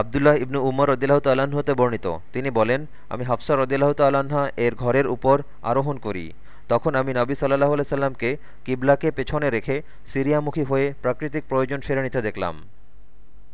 আবদুল্লাহ ইবনু উমর রদিল্লাহ তাল্লাহ্ন হতে বর্ণিত। তিনি বলেন, আমি হাফসা রদিল্লাহ তাল্লাহা এর ঘরের উপর আরোহণ করি। তখন আমি নবী সাল্লাহ সাল্লামকে কিবলাকে পেছনে রেখে সিরিয়ামুখী হয়ে প্রাকৃতিক প্রয়োজন সেরে নিতে দেখলাম।